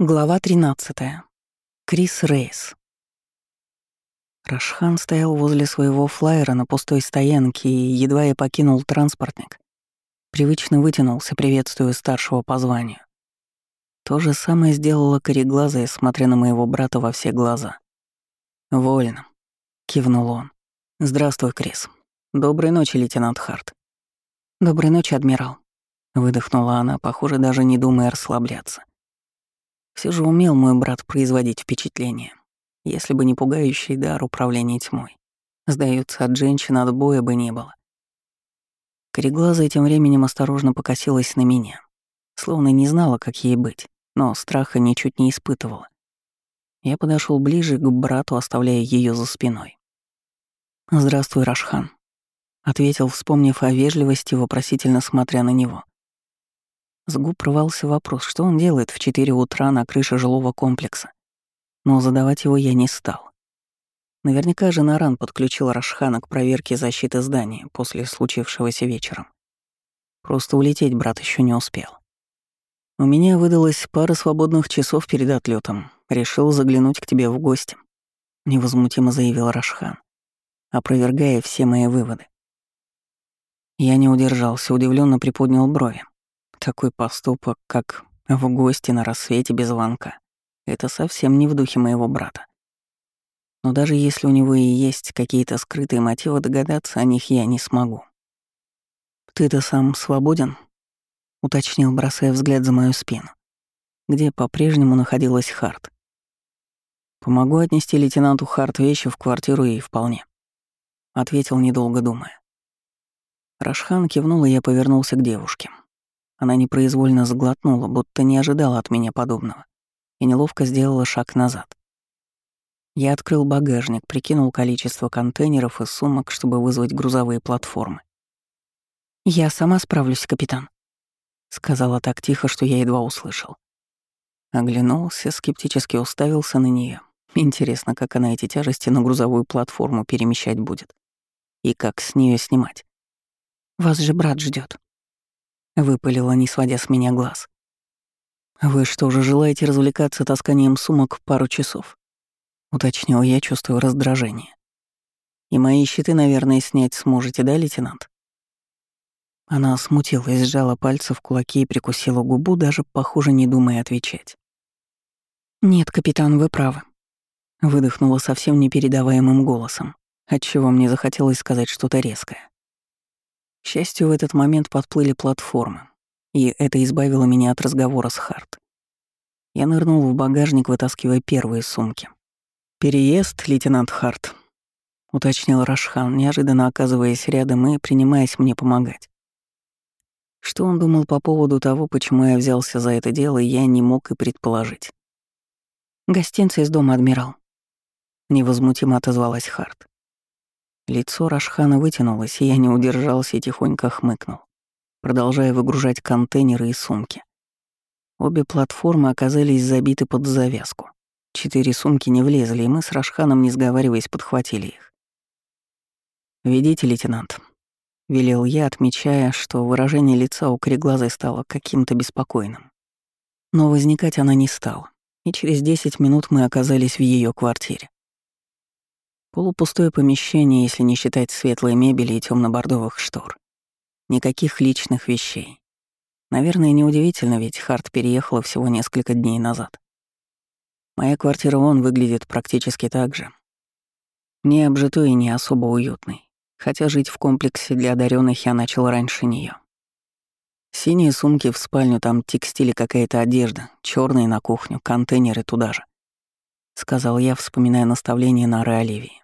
Глава 13. Крис Рейс. Рашхан стоял возле своего флайера на пустой стоянке и, едва я покинул транспортник, привычно вытянулся, приветствуя старшего по званию. То же самое сделала кореглазая, смотря на моего брата во все глаза. «Вольно», — кивнул он. «Здравствуй, Крис. Доброй ночи, лейтенант Харт». «Доброй ночи, адмирал», — выдохнула она, похоже, даже не думая расслабляться. Все же умел мой брат производить впечатление, если бы не пугающий дар управления тьмой. Сдается, от женщин отбоя бы не было. Кореглазая тем временем осторожно покосилась на меня, словно не знала, как ей быть, но страха ничуть не испытывала. Я подошел ближе к брату, оставляя ее за спиной. «Здравствуй, Рашхан», — ответил, вспомнив о вежливости, вопросительно смотря на него. С губ рвался вопрос, что он делает в 4 утра на крыше жилого комплекса. Но задавать его я не стал. Наверняка жена Ран подключила Рашхана к проверке защиты здания после случившегося вечером. Просто улететь брат еще не успел. У меня выдалась пара свободных часов перед отлетом. Решил заглянуть к тебе в гости. Невозмутимо заявил Рашхан, опровергая все мои выводы. Я не удержался, удивленно приподнял брови. Такой поступок, как в гости на рассвете без звонка, это совсем не в духе моего брата. Но даже если у него и есть какие-то скрытые мотивы, догадаться о них я не смогу. «Ты-то сам свободен?» — уточнил, бросая взгляд за мою спину, где по-прежнему находилась Харт. «Помогу отнести лейтенанту Харт вещи в квартиру и вполне», — ответил, недолго думая. Рашхан кивнул, и я повернулся к девушке. Она непроизвольно сглотнула, будто не ожидала от меня подобного, и неловко сделала шаг назад. Я открыл багажник, прикинул количество контейнеров и сумок, чтобы вызвать грузовые платформы. «Я сама справлюсь, капитан», — сказала так тихо, что я едва услышал. Оглянулся, скептически уставился на нее. Интересно, как она эти тяжести на грузовую платформу перемещать будет. И как с нее снимать. «Вас же брат ждет, Выпалила, не сводя с меня глаз. «Вы что же, желаете развлекаться тасканием сумок пару часов?» Уточнил я, чувствую раздражение. «И мои щиты, наверное, снять сможете, да, лейтенант?» Она смутилась, сжала пальцы в кулаки и прикусила губу, даже, похоже, не думая отвечать. «Нет, капитан, вы правы», — выдохнула совсем непередаваемым голосом, отчего мне захотелось сказать что-то резкое. К счастью, в этот момент подплыли платформы, и это избавило меня от разговора с Харт. Я нырнул в багажник, вытаскивая первые сумки. «Переезд, лейтенант Харт», — уточнил Рашхан, неожиданно оказываясь рядом и принимаясь мне помогать. Что он думал по поводу того, почему я взялся за это дело, я не мог и предположить. «Гостинцы из дома, адмирал», — невозмутимо отозвалась Харт. Лицо Рашхана вытянулось, и я не удержался и тихонько хмыкнул, продолжая выгружать контейнеры и сумки. Обе платформы оказались забиты под завязку. Четыре сумки не влезли, и мы с Рашханом, не сговариваясь, подхватили их. «Ведите, лейтенант», — велел я, отмечая, что выражение лица у кореглазой стало каким-то беспокойным. Но возникать она не стала, и через десять минут мы оказались в ее квартире. Полупустое помещение, если не считать светлой мебели и темно-бордовых штор. Никаких личных вещей. Наверное, неудивительно, ведь Харт переехала всего несколько дней назад. Моя квартира вон выглядит практически так же. Не обжитой и не особо уютный, хотя жить в комплексе для одаренных я начал раньше нее. Синие сумки в спальню, там текстиль какая-то одежда, черные на кухню, контейнеры туда же сказал я, вспоминая наставление Нары Оливии.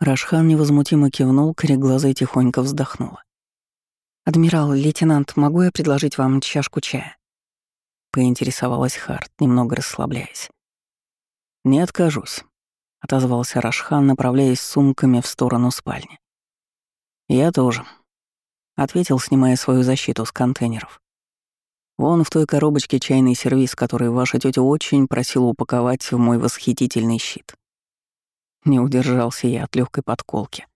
Рашхан невозмутимо кивнул, кореглазой тихонько вздохнула. «Адмирал, лейтенант, могу я предложить вам чашку чая?» Поинтересовалась Харт, немного расслабляясь. «Не откажусь», — отозвался Рашхан, направляясь сумками в сторону спальни. «Я тоже», — ответил, снимая свою защиту с контейнеров. Вон в той коробочке чайный сервиз, который ваша тетя очень просила упаковать в мой восхитительный щит. Не удержался я от легкой подколки.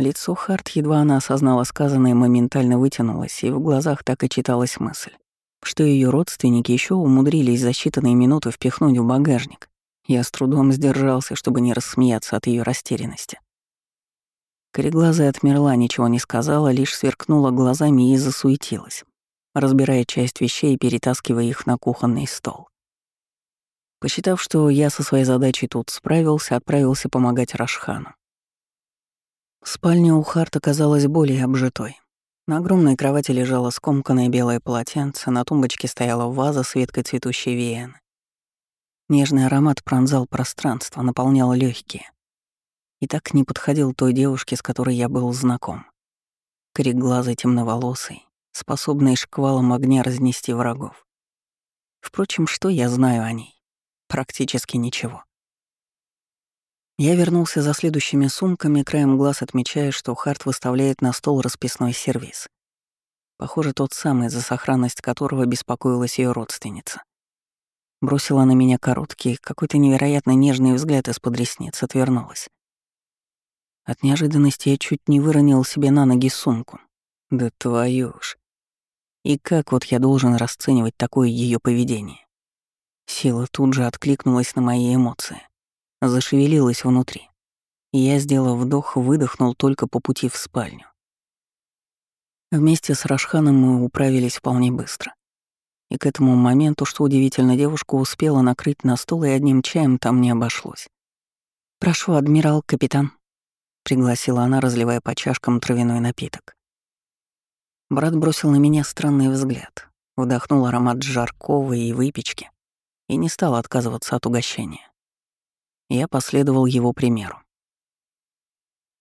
Лицо Харт, едва она осознала сказанное, моментально вытянулось, и в глазах так и читалась мысль. что ее родственники еще умудрились за считанные минуты впихнуть в багажник. Я с трудом сдержался, чтобы не рассмеяться от ее растерянности. Кореглазая отмерла, ничего не сказала, лишь сверкнула глазами и засуетилась, разбирая часть вещей и перетаскивая их на кухонный стол. Посчитав, что я со своей задачей тут справился, отправился помогать Рашхану. Спальня у Харта казалась более обжитой. На огромной кровати лежало скомканное белое полотенце, на тумбочке стояла ваза с веткой цветущей веяны. Нежный аромат пронзал пространство, наполнял легкие. И так не подходил той девушке, с которой я был знаком. Кореглазый, темноволосый, способный шквалом огня разнести врагов. Впрочем, что я знаю о ней? Практически ничего. Я вернулся за следующими сумками, краем глаз отмечая, что Харт выставляет на стол расписной сервиз. Похоже, тот самый, за сохранность которого беспокоилась ее родственница. Бросила на меня короткий, какой-то невероятно нежный взгляд из-под ресниц, отвернулась. От неожиданности я чуть не выронил себе на ноги сумку. Да твою ж. И как вот я должен расценивать такое ее поведение? Сила тут же откликнулась на мои эмоции. Зашевелилась внутри. Я, сделав вдох, выдохнул только по пути в спальню. Вместе с Рашханом мы управились вполне быстро. И к этому моменту, что удивительно, девушка успела накрыть на стол, и одним чаем там не обошлось. «Прошу, адмирал, капитан», — пригласила она, разливая по чашкам травяной напиток. Брат бросил на меня странный взгляд, вдохнул аромат жаркого и выпечки, и не стал отказываться от угощения. Я последовал его примеру.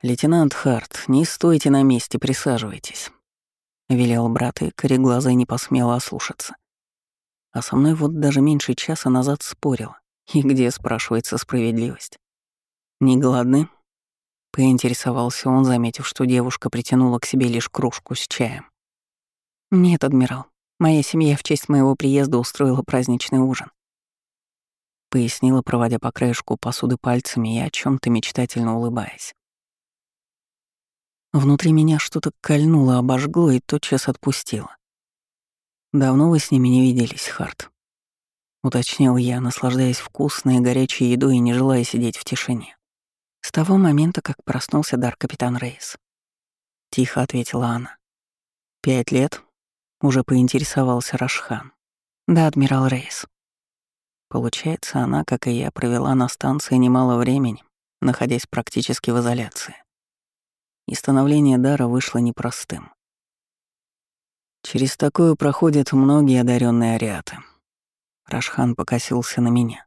«Лейтенант Харт, не стойте на месте, присаживайтесь», — велел брат, и кореглазая не посмела ослушаться. А со мной вот даже меньше часа назад спорила. И где, спрашивается, справедливость? «Не голодны?» — поинтересовался он, заметив, что девушка притянула к себе лишь кружку с чаем. «Нет, адмирал. Моя семья в честь моего приезда устроила праздничный ужин пояснила, проводя по краешку посуды пальцами и о чем то мечтательно улыбаясь. Внутри меня что-то кольнуло, обожгло и тотчас отпустило. «Давно вы с ними не виделись, Харт?» — уточнил я, наслаждаясь вкусной горячей едой и не желая сидеть в тишине. «С того момента, как проснулся дар капитан Рейс», — тихо ответила она. «Пять лет?» — уже поинтересовался Рашхан. «Да, адмирал Рейс». Получается, она, как и я, провела на станции немало времени, находясь практически в изоляции. И становление дара вышло непростым. Через такое проходят многие одаренные ариаты. Рашхан покосился на меня.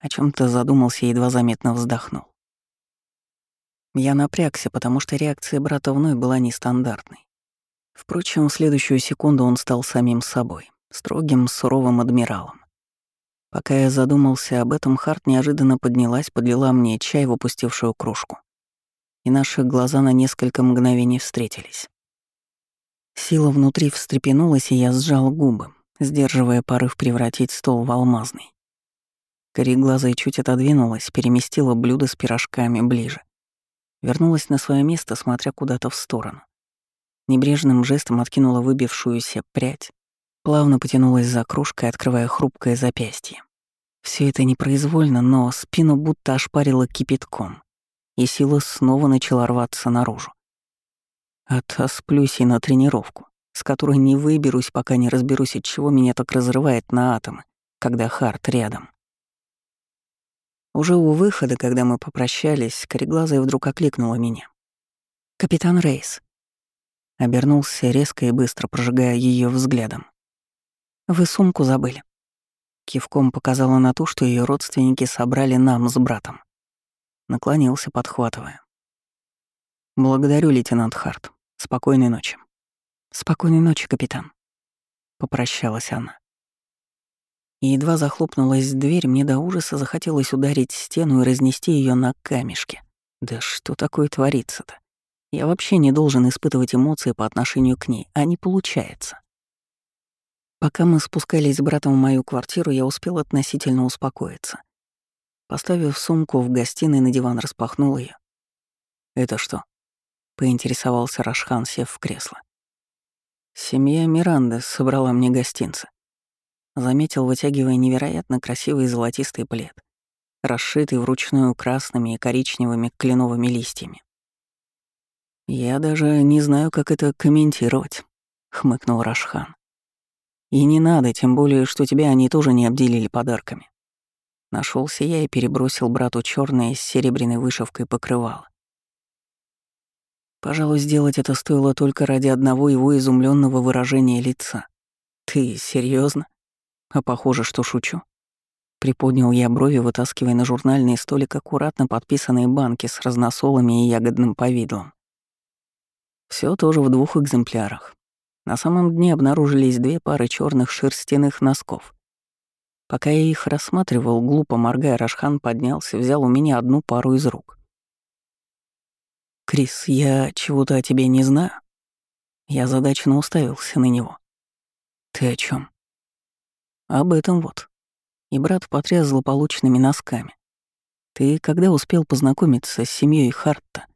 О чем то задумался и едва заметно вздохнул. Я напрягся, потому что реакция брата вновь была нестандартной. Впрочем, в следующую секунду он стал самим собой, строгим, суровым адмиралом. Пока я задумался об этом, Харт неожиданно поднялась, подлила мне чай в опустевшую кружку. И наши глаза на несколько мгновений встретились. Сила внутри встрепенулась, и я сжал губы, сдерживая порыв превратить стол в алмазный. Кореглазая чуть отодвинулась, переместила блюдо с пирожками ближе. Вернулась на свое место, смотря куда-то в сторону. Небрежным жестом откинула выбившуюся прядь, плавно потянулась за кружкой, открывая хрупкое запястье. Все это непроизвольно, но спину будто ошпарило кипятком, и сила снова начала рваться наружу. Отосплюсь и на тренировку, с которой не выберусь, пока не разберусь, от чего меня так разрывает на атомы, когда Харт рядом. Уже у выхода, когда мы попрощались, кореглазая вдруг окликнула меня. «Капитан Рейс». Обернулся резко и быстро, прожигая ее взглядом. «Вы сумку забыли». Кивком показала на то, что ее родственники собрали нам с братом. Наклонился, подхватывая. «Благодарю, лейтенант Харт. Спокойной ночи». «Спокойной ночи, капитан», — попрощалась она. И едва захлопнулась дверь, мне до ужаса захотелось ударить стену и разнести ее на камешке. Да что такое творится-то? Я вообще не должен испытывать эмоции по отношению к ней, а не получается. Пока мы спускались с братом в мою квартиру, я успел относительно успокоиться. Поставив сумку в гостиной, на диван распахнул ее. «Это что?» — поинтересовался Рашхан, сев в кресло. «Семья Миранды собрала мне гостинцы», заметил, вытягивая невероятно красивый золотистый плед, расшитый вручную красными и коричневыми кленовыми листьями. «Я даже не знаю, как это комментировать», — хмыкнул Рашхан. «И не надо, тем более, что тебя они тоже не обделили подарками». Нашелся я и перебросил брату черное с серебряной вышивкой покрывало. Пожалуй, сделать это стоило только ради одного его изумленного выражения лица. «Ты серьезно? А похоже, что шучу». Приподнял я брови, вытаскивая на журнальный столик аккуратно подписанные банки с разносолами и ягодным повидлом. Все тоже в двух экземплярах. На самом дне обнаружились две пары черных шерстяных носков. Пока я их рассматривал, глупо моргая, Рашхан поднялся, взял у меня одну пару из рук. «Крис, я чего-то о тебе не знаю?» Я задачно уставился на него. «Ты о чем? «Об этом вот». И брат потряс злополучными носками. «Ты когда успел познакомиться с семьей Хартта?»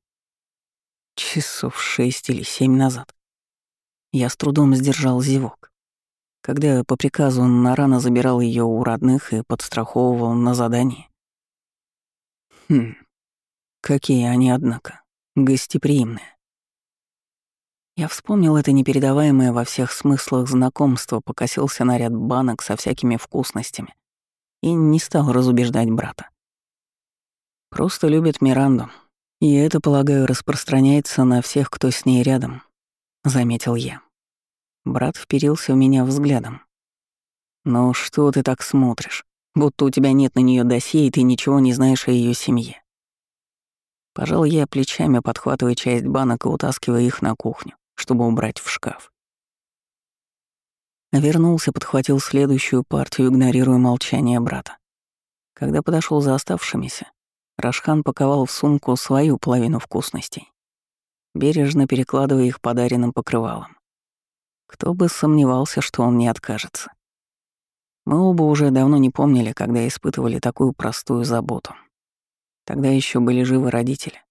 «Часов шесть или семь назад». Я с трудом сдержал зевок. Когда по приказу Нарана забирал ее у родных и подстраховывал на задании. Хм, какие они, однако, гостеприимные. Я вспомнил это непередаваемое во всех смыслах знакомство, покосился на ряд банок со всякими вкусностями и не стал разубеждать брата. Просто любит Миранду, и это, полагаю, распространяется на всех, кто с ней рядом, заметил я. Брат вперился в меня взглядом. «Ну что ты так смотришь? Будто у тебя нет на нее досье, и ты ничего не знаешь о ее семье». Пожал я плечами, подхватывая часть банок и утаскивая их на кухню чтобы убрать в шкаф. Вернулся, подхватил следующую партию, игнорируя молчание брата. Когда подошел за оставшимися, Рашхан паковал в сумку свою половину вкусностей, бережно перекладывая их подаренным покрывалом. Кто бы сомневался, что он не откажется. Мы оба уже давно не помнили, когда испытывали такую простую заботу. Тогда еще были живы родители.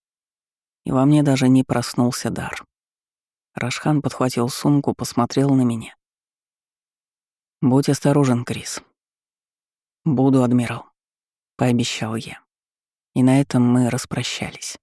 И во мне даже не проснулся дар. Рашхан подхватил сумку, посмотрел на меня. «Будь осторожен, Крис». «Буду, адмирал», — пообещал я. И на этом мы распрощались.